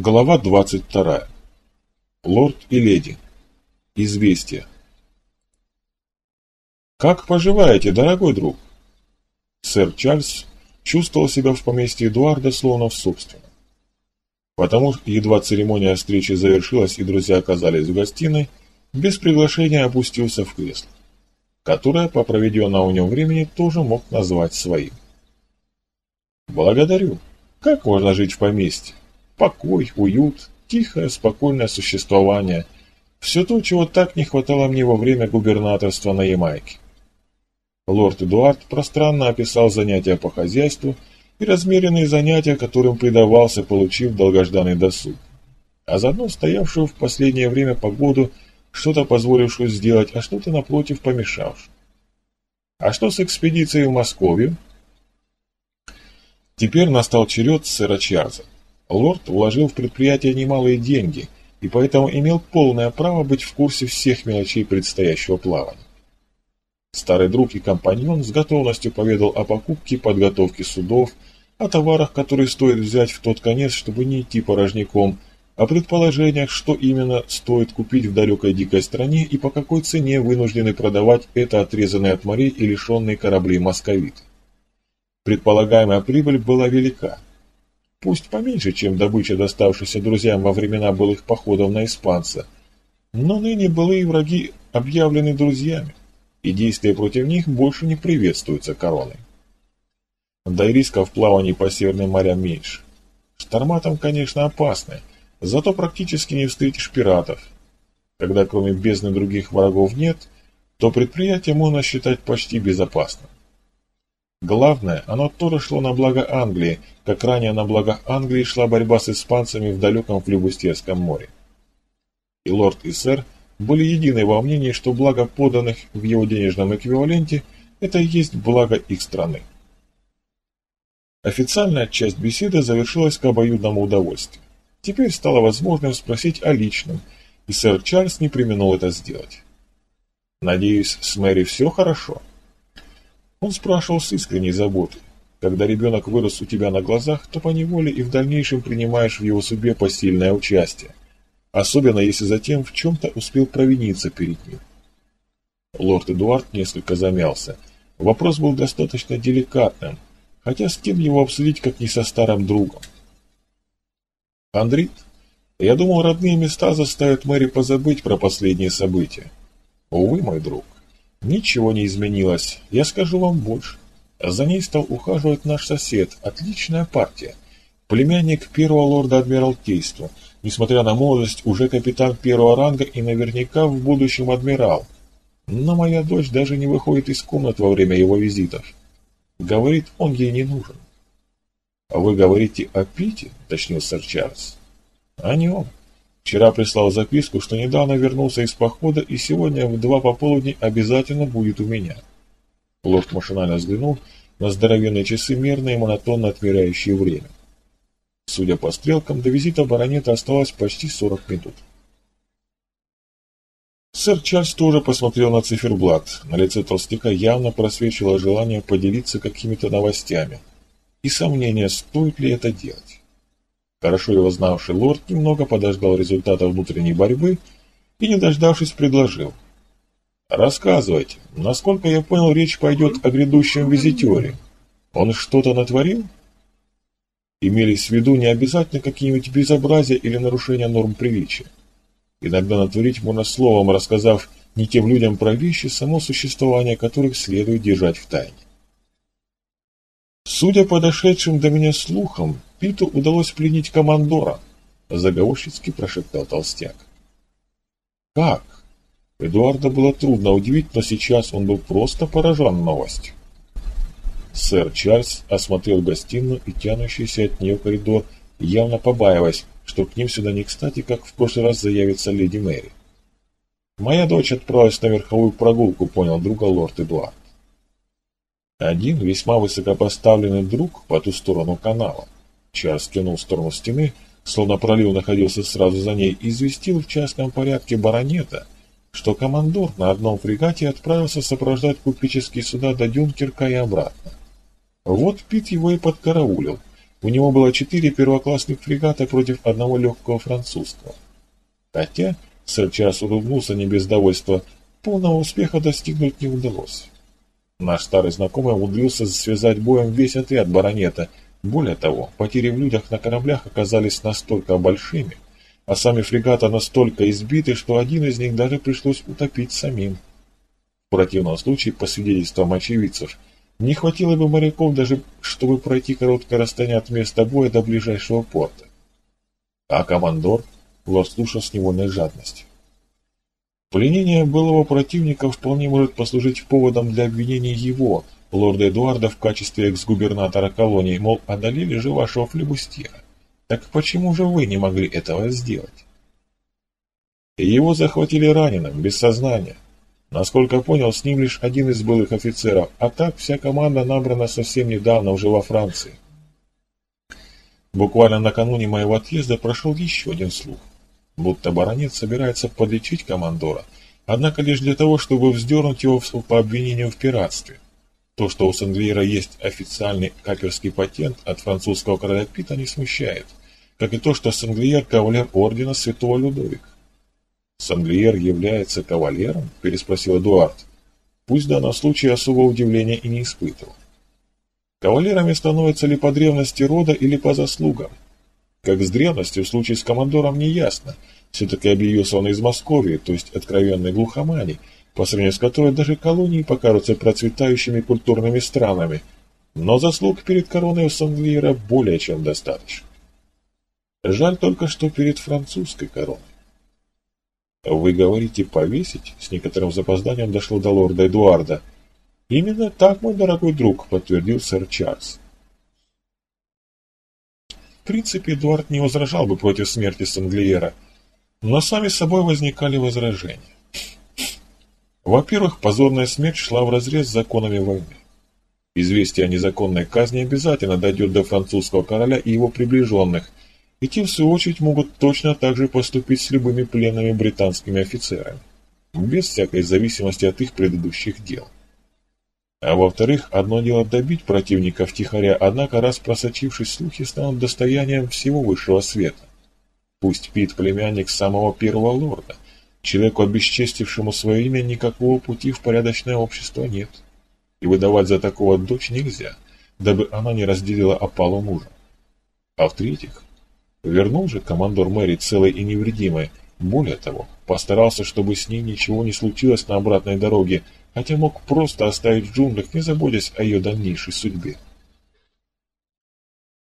Глава 22. Лорд и леди. Известие. «Как поживаете, дорогой друг?» Сэр Чарльз чувствовал себя в поместье Эдуарда словно в собственном. Потому едва церемония встречи завершилась и друзья оказались в гостиной, без приглашения опустился в кресло, которое по проведенному у него времени тоже мог назвать своим. «Благодарю. Как можно жить в поместье? Покой, уют, тихое, спокойное существование. Все то, чего так не хватало мне во время губернаторства на Ямайке. Лорд Эдуард пространно описал занятия по хозяйству и размеренные занятия, которым предавался, получив долгожданный досуг. А заодно стоявшую в последнее время погоду, что-то позволившую сделать, а что-то напротив помешавшую. А что с экспедицией в Московию? Теперь настал черед сэра Чарльза. Лорд вложил в предприятие немалые деньги и поэтому имел полное право быть в курсе всех мелочей предстоящего плавания. Старый друг и компаньон с готовностью поведал о покупке подготовке судов, о товарах, которые стоит взять в тот конец, чтобы не идти порожняком, о предположениях, что именно стоит купить в далекой дикой стране и по какой цене вынуждены продавать это отрезанные от морей и лишенные кораблей московиты. Предполагаемая прибыль была велика, Пусть поменьше, чем добыча, доставшаяся друзьям во времена былых походов на испанца, но ныне былые враги объявлены друзьями, и действия против них больше не приветствуются короной. Да и рисков в плавании по Северным морям меньше. Шторма там, конечно, опасная, зато практически не встретишь пиратов. Когда кроме бездны других врагов нет, то предприятие можно считать почти безопасным. Главное, оно тоже шло на благо Англии, как ранее на благо Англии шла борьба с испанцами в далеком Флюбустерском море. И лорд и сэр были едины во мнении, что благо поданных в его денежном эквиваленте – это и есть благо их страны. Официальная часть беседы завершилась к обоюдному удовольствию. Теперь стало возможным спросить о личном, и сэр Чарльз не применил это сделать. «Надеюсь, с Мэри все хорошо?» Он спрашивал с искренней заботой. Когда ребенок вырос у тебя на глазах, то поневоле и в дальнейшем принимаешь в его судьбе посильное участие, особенно если затем в чем-то успел провиниться перед ним. Лорд Эдуард несколько замялся. Вопрос был достаточно деликатным, хотя с кем его обсудить, как не со старым другом. Андрит, я думал, родные места заставят Мэри позабыть про последние события. Увы, мой друг. Ничего не изменилось, я скажу вам больше. За ней стал ухаживать наш сосед, отличная партия. Племянник первого лорда Адмиралтейства, несмотря на молодость, уже капитан первого ранга и наверняка в будущем адмирал. Но моя дочь даже не выходит из комнат во время его визитов. Говорит, он ей не нужен. «А вы говорите о Пите?» — уточнил сэр Чарльз. «О нем. Вчера прислал записку, что недавно вернулся из похода и сегодня в два пополудни обязательно будет у меня. Лорд машинально взглянул на здоровенные часы, мерно и монотонно отмеряющие время. Судя по стрелкам, до визита баронета осталось почти 40 минут. Сэр Чарльз тоже посмотрел на циферблат. На лице толстяка явно просвечивало желание поделиться какими-то новостями. И сомнение, стоит ли это делать. Хорошо его знавший лорд немного подождал результата внутренней борьбы и, не дождавшись, предложил. «Рассказывайте, насколько я понял, речь пойдет о грядущем визитере. Он что-то натворил?» Имелись в виду не обязательно какие-нибудь безобразия или нарушения норм приличия. Иногда натворить можно словом, рассказав не тем людям про вещи, само существование которых следует держать в тайне. Судя по дошедшим до меня слухам, Питу удалось пленить командора, заговорщицки прошептал толстяк. Как? Эдуарда было трудно удивить, но сейчас он был просто поражен новостью. Сэр Чарльз осмотрел гостиную и тянущийся от нее коридор, явно побаиваясь, что к ним сюда не кстати, как в прошлый раз заявится леди Мэри. «Моя дочь отправилась на верховую прогулку», — понял друга лорд Эдуард. Один весьма высокопоставленный друг по ту сторону канала. Чарльз кинул в сторону стены, словно пролив находился сразу за ней, известил в частном порядке баронета, что командор на одном фрегате отправился сопровождать купеческие суда до Дюнкерка и обратно. Вот Пит его и подкараулил, у него было четыре первоклассных фрегата против одного легкого французского. Хотя, сэр Чарльз улыбнулся не без довольства, полного успеха достигнуть не удалось. Наш старый знакомый умудрился связать боем весь отряд баронета. Более того, потери в людях на кораблях оказались настолько большими, а сами фрегаты настолько избиты, что один из них даже пришлось утопить самим. В противном случае, по свидетельствам очевидцев, не хватило бы моряков даже, чтобы пройти короткое расстояние от места боя до ближайшего порта. А командор Лорд слушал с невольной жадностью. Пленение былого противника вполне может послужить поводом для обвинения его, лорда Эдуарда, в качестве экс-губернатора колонии, мол, одолели же вашего флебустьера. Так почему же вы не могли этого сделать? Его захватили раненым, без сознания. Насколько понял, с ним лишь один из былых офицеров, а так вся команда набрана совсем недавно уже во Франции. Буквально накануне моего отъезда прошел еще один слух будто баронет собирается подлечить командора, однако лишь для того, чтобы вздернуть его по обвинению в пиратстве. То, что у Сенглиера есть официальный каперский патент от французского короля Пита, не смущает, как и то, что Сенглиер – кавалер ордена святого Людовика. «Санглиер является кавалером?» – переспросил Эдуард. Пусть в данном случае особого удивления и не испытывал. Кавалерами становятся ли по древности рода или по заслугам? Как с древностью, в случае с командором не ясно. Все-таки объявился он из Москвы, то есть откровенной глухомани, по сравнению с которой даже колонии покажутся процветающими культурными странами. Но заслуг перед короной у Санглиера более чем достаточно. Жаль только, что перед французской короной. «Вы говорите повесить?» С некоторым запозданием дошло до лорда Эдуарда. «Именно так, мой дорогой друг», — подтвердил сэр Чарльз принципе, Эдуард не возражал бы против смерти Санглиера, но сами собой возникали возражения. Во-первых, позорная смерть шла вразрез с законами войны. Известие о незаконной казни обязательно дойдет до французского короля и его приближенных, и те, в свою очередь, могут точно так же поступить с любыми пленными британскими офицерами, без всякой зависимости от их предыдущих дел. А во-вторых, одно дело добить противника втихаря, однако раз просочившись слухи станут достоянием всего высшего света. Пусть Пит племянник самого первого лорда, человеку, обесчестившему свое имя, никакого пути в порядочное общество нет. И выдавать за такого дочь нельзя, дабы она не разделила опалу мужа. А в-третьих, вернул же командор Мэри целой и невредимой, более того, постарался, чтобы с ней ничего не случилось на обратной дороге, хотя мог просто оставить в джунглях, не заботясь о ее дальнейшей судьбе.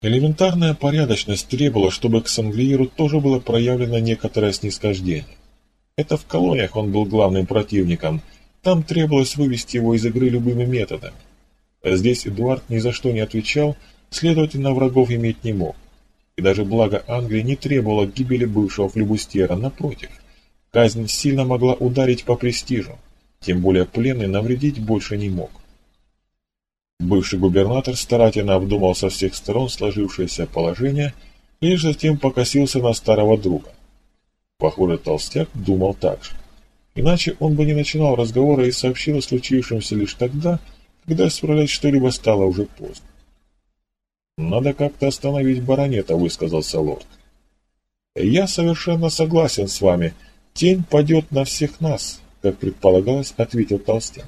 Элементарная порядочность требовала, чтобы к Санглиеру тоже было проявлено некоторое снисхождение. Это в колониях он был главным противником, там требовалось вывести его из игры любыми методами. А здесь Эдуард ни за что не отвечал, следовательно, врагов иметь не мог. И даже благо Англии не требовало гибели бывшего флебустьера, напротив. Казнь сильно могла ударить по престижу. Тем более пленный навредить больше не мог. Бывший губернатор старательно обдумал со всех сторон сложившееся положение и лишь затем покосился на старого друга. Похоже, толстяк думал так же. Иначе он бы не начинал разговора и сообщил о случившемся лишь тогда, когда исправлять что-либо стало уже поздно. «Надо как-то остановить баронета», — высказался лорд. «Я совершенно согласен с вами. Тень падет на всех нас как предполагалось, ответил толстяк.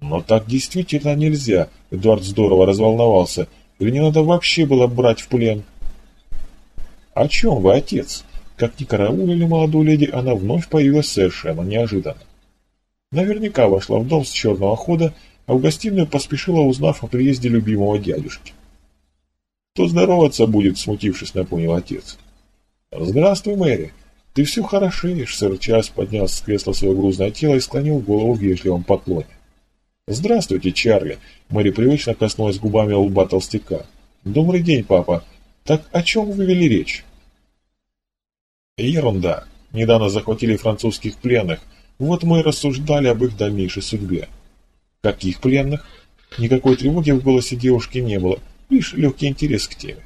Но так действительно нельзя, Эдуард здорово разволновался. Или не надо вообще было брать в плен? О чем вы, отец? Как ни караулили молодую леди, она вновь появилась совершенно неожиданно. Наверняка вошла в дом с черного хода, а в гостиную поспешила, узнав о приезде любимого дядюшки. «Кто здороваться будет?» — смутившись, напомнил отец. «Здравствуй, Мэри!» «Ты все хорошеешь», — сэр Чарльз поднялся с кресла свое грузное тело и склонил голову в вежливом поклоне. «Здравствуйте, Чарли», — Мэри привычно коснулась губами лба толстяка. «Добрый день, папа. Так о чем вы вели речь?» «Ерунда. Недавно захватили французских пленных. Вот мы и рассуждали об их дальнейшей судьбе». «Каких пленных?» Никакой тревоги в голосе девушки не было, лишь легкий интерес к теме.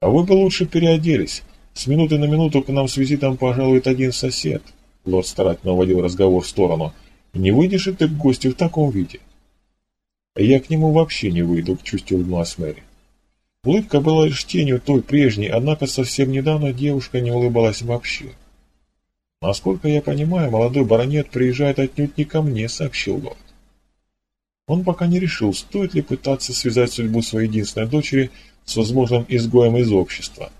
«А вы бы лучше переоделись. С минуты на минуту к нам с визитом пожалует один сосед. Лорд старательно уводил разговор в сторону. Не выйдешь и ты к гостю в таком виде. Я к нему вообще не выйду, чуть улыбнулась Мэри. Улыбка была лишь тенью той прежней, однако совсем недавно девушка не улыбалась вообще. «Насколько я понимаю, молодой баронет приезжает отнюдь не ко мне», — сообщил лорд. Он пока не решил, стоит ли пытаться связать судьбу своей единственной дочери с возможным изгоем из общества.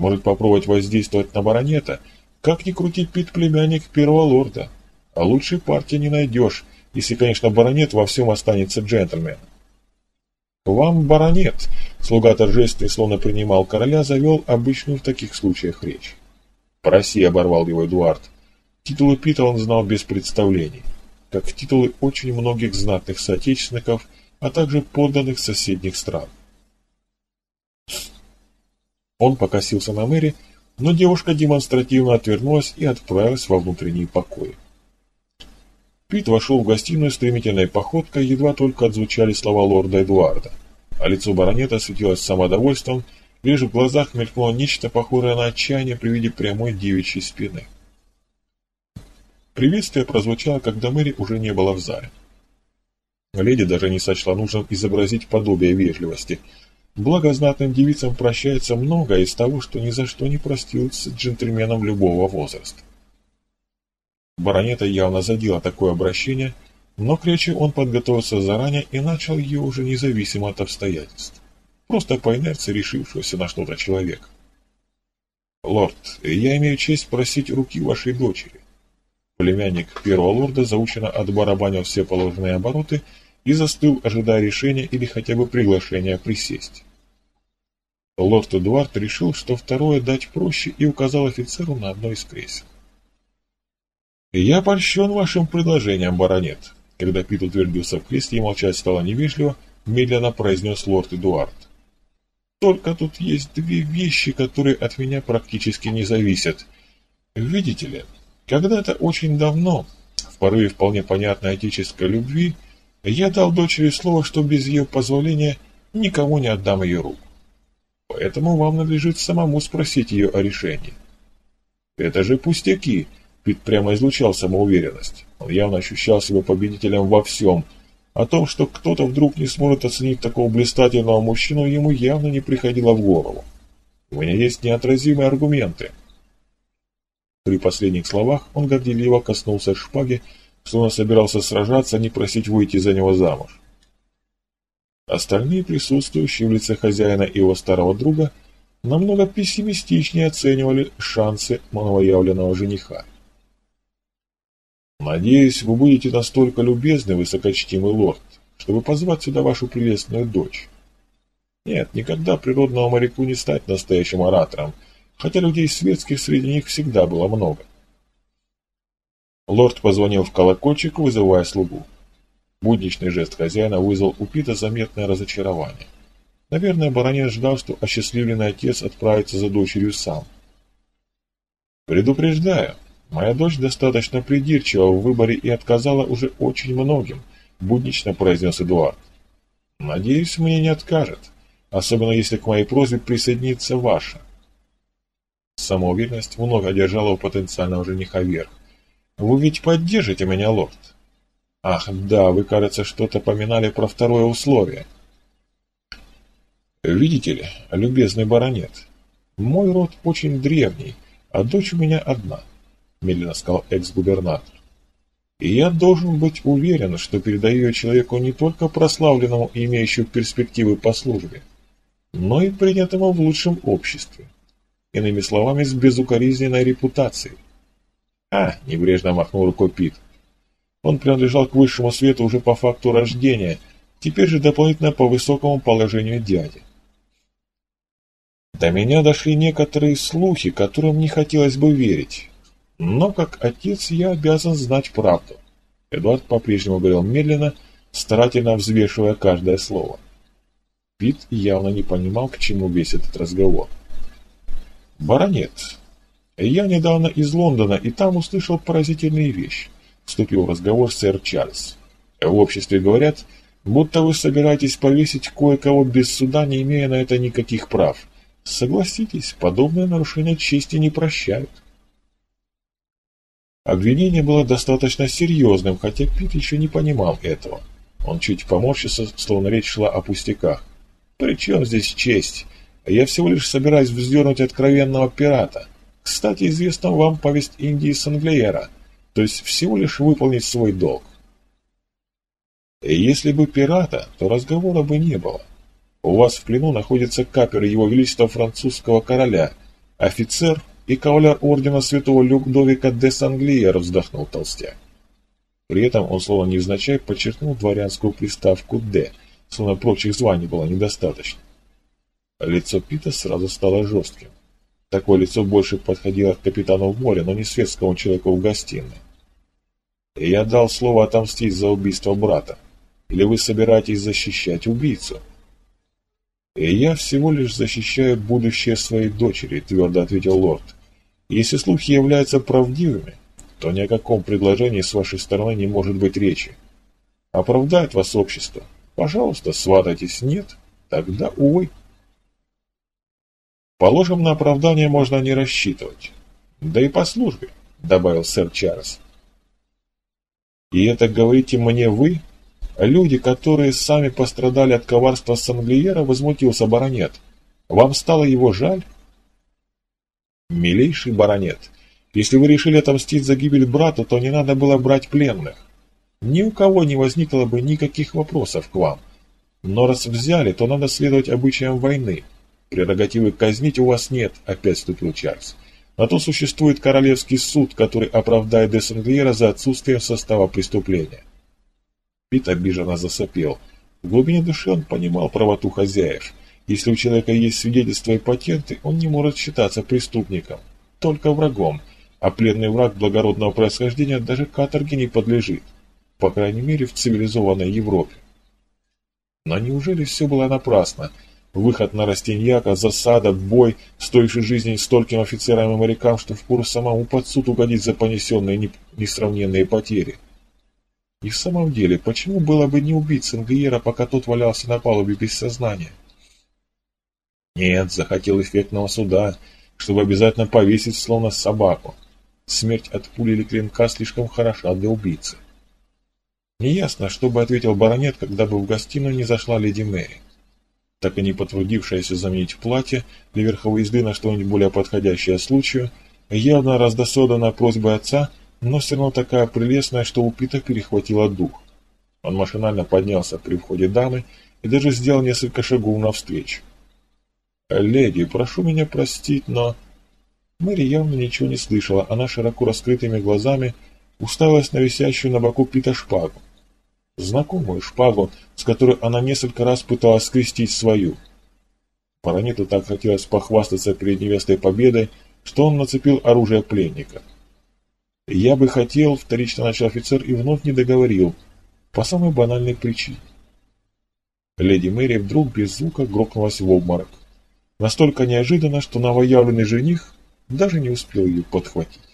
Может попробовать воздействовать на баронета, как ни крутить пит племянник первого лорда. А лучшей партии не найдешь, если, конечно, баронет во всем останется джентльменом. «Вам, баронет!» — слуга торжественно, словно принимал короля, завел обычную в таких случаях речь. «Проси!» — оборвал его Эдуард. Титулы Пита он знал без представлений, как титулы очень многих знатных соотечественников, а также подданных соседних стран. Он покосился на Мэри, но девушка демонстративно отвернулась и отправилась во внутренний покой. Пит вошел в гостиную стремительной походкой, едва только отзвучали слова лорда Эдуарда, а лицо баронета светилось самодовольством, лишь в глазах мелькнуло нечто похожее на отчаяние при виде прямой девичьей спины. Приветствие прозвучало, когда Мэри уже не было в зале. Леди даже не сочла нужным изобразить подобие вежливости. Благо девицам прощается многое из того, что ни за что не простился джентльменам любого возраста. Баронета явно задело такое обращение, но к речи он подготовился заранее и начал ее уже независимо от обстоятельств, просто по инерции решившегося на что-то человека. «Лорд, я имею честь просить руки вашей дочери». Племянник первого лорда заучено отбарабанил все положенные обороты и застыл, ожидая решения или хотя бы приглашения присесть. Лорд Эдуард решил, что второе дать проще и указал офицеру на одно из кресел. «Я польщен вашим предложением, баронет», когда Пит утвердился в кресле и молчать стало невежливо, медленно произнес лорд Эдуард. «Только тут есть две вещи, которые от меня практически не зависят. Видите ли, когда-то очень давно, в порыве вполне понятной отеческой любви, я дал дочери слово, что без ее позволения никому не отдам ее руку. Поэтому вам надлежит самому спросить ее о решении». «Это же пустяки», Пит прямо излучал самоуверенность. Он явно ощущал себя победителем во всем. О том, что кто-то вдруг не сможет оценить такого блистательного мужчину, ему явно не приходило в голову. У меня есть неотразимые аргументы. При последних словах он горделиво коснулся шпаги, словно собирался сражаться, а не просить выйти за него замуж. Остальные присутствующие в лице хозяина и его старого друга намного пессимистичнее оценивали шансы новоявленного жениха. Надеюсь, вы будете настолько любезны, высокочтимый лорд, чтобы позвать сюда вашу прелестную дочь. Нет, никогда природного моряку не стать настоящим оратором, хотя людей светских среди них всегда было много. Лорд позвонил в колокольчик, вызывая слугу. Будничный жест хозяина вызвал у Пита заметное разочарование. Наверное, баронет ждал, что осчастливленный отец отправится за дочерью сам. «Предупреждаю, Моя дочь достаточно придирчива в выборе и отказала уже очень многим, буднично произнес Эдуард. Надеюсь, мне не откажет, особенно если к моей просьбе присоединится ваша. Самоуверенность много держала у потенциального жениха верх. Вы ведь поддержите меня, лорд? Ах, да, вы, кажется, что-то поминали про второе условие. Видите ли, любезный баронет, мой род очень древний, а дочь у меня одна. — медленно сказал экс-губернатор. «И я должен быть уверен, что передаю ее человеку не только прославленному и имеющему перспективы по службе, но и принятому в лучшем обществе. Иными словами, с безукоризненной репутацией». «А!» — небрежно махнул рукой Пит. Он принадлежал к высшему свету уже по факту рождения, теперь же дополнительно по высокому положению дяди. До меня дошли некоторые слухи, которым не хотелось бы верить. Но как отец я обязан знать правду. Эдуард по-прежнему говорил медленно, старательно взвешивая каждое слово. Пит явно не понимал, к чему весь этот разговор. «Баронет, я недавно из Лондона, и там услышал поразительные вещи», — вступил в разговор сэр Чарльз. «В обществе говорят, будто вы собираетесь повесить кое-кого без суда, не имея на это никаких прав. Согласитесь, подобное нарушение чести не прощают». Обвинение было достаточно серьезным, хотя Пит еще не понимал этого. Он чуть поморщился, словно речь шла о пустяках. «При чем здесь честь? Я всего лишь собираюсь вздернуть откровенного пирата. Кстати, известна вам повесть Индии Санглиера, то есть всего лишь выполнить свой долг. Если бы пирата, то разговора бы не было. У вас в плену находится капер Его Величества французского короля, офицер и кавалер ордена святого Людовика де Санглиер, вздохнул толстяк. При этом он словно невзначай подчеркнул дворянскую приставку «Д», словно прочих званий было недостаточно. Лицо Пита сразу стало жестким. Такое лицо больше подходило к капитану в море, но не светскому человеку в гостиной. «Я дал слово отомстить за убийство брата. Или вы собираетесь защищать убийцу?» «И я всего лишь защищаю будущее своей дочери», — твердо ответил лорд. «Если слухи являются правдивыми, то ни о каком предложении с вашей стороны не может быть речи. Оправдает вас общество. Пожалуйста, сватайтесь. Нет, тогда, увы». Положим, на оправдание можно не рассчитывать. Да и по службе, добавил сэр Чарльз. И это говорите мне вы, Люди, которые сами пострадали от коварства Санглиера, возмутился баронет. Вам стало его жаль? Милейший баронет, если вы решили отомстить за гибель брата, то не надо было брать пленных. Ни у кого не возникло бы никаких вопросов к вам. Но раз взяли, то надо следовать обычаям войны. Прерогативы казнить у вас нет, опять вступил Чарльз. На то существует королевский суд, который оправдает де Санглиера за отсутствием состава преступления. Пит обиженно засопел. В глубине души он понимал правоту хозяев. Если у человека есть свидетельства и патенты, он не может считаться преступником, только врагом, а пленный враг благородного происхождения даже каторге не подлежит, по крайней мере в цивилизованной Европе. Но неужели все было напрасно? Выход на Растиньяка, засада, бой, стоивший жизни стольким офицерам и морякам, что впору самому под суд угодить за понесенные несравненные потери. И в самом деле, почему было бы не убить Сенгиера, пока тот валялся на палубе без сознания? Нет, захотел эффектного суда, чтобы обязательно повесить словно собаку. Смерть от пули или клинка слишком хороша для убийцы. Неясно, что бы ответил баронет, когда бы в гостиную не зашла леди Мэри. Так и не потрудившаяся заменить платье для верховой езды на что-нибудь более подходящее случаю, явно раздосодана просьбой отца но все равно такая прелестная, что у Пита перехватило дух. Он машинально поднялся при входе дамы и даже сделал несколько шагов навстречу. «Леди, прошу меня простить, но...» Мэри явно ничего не слышала, она широко раскрытыми глазами уставилась на висящую на боку Пита шпагу. Знакомую шпагу, с которой она несколько раз пыталась скрестить свою. Параниту так хотелось похвастаться перед невестой победой, что он нацепил оружие пленника. «Я бы хотел», — вторично начал офицер и вновь не договорил, по самой банальной причине. Леди Мэри вдруг без звука грохнулась в обморок. Настолько неожиданно, что новоявленный жених даже не успел ее подхватить.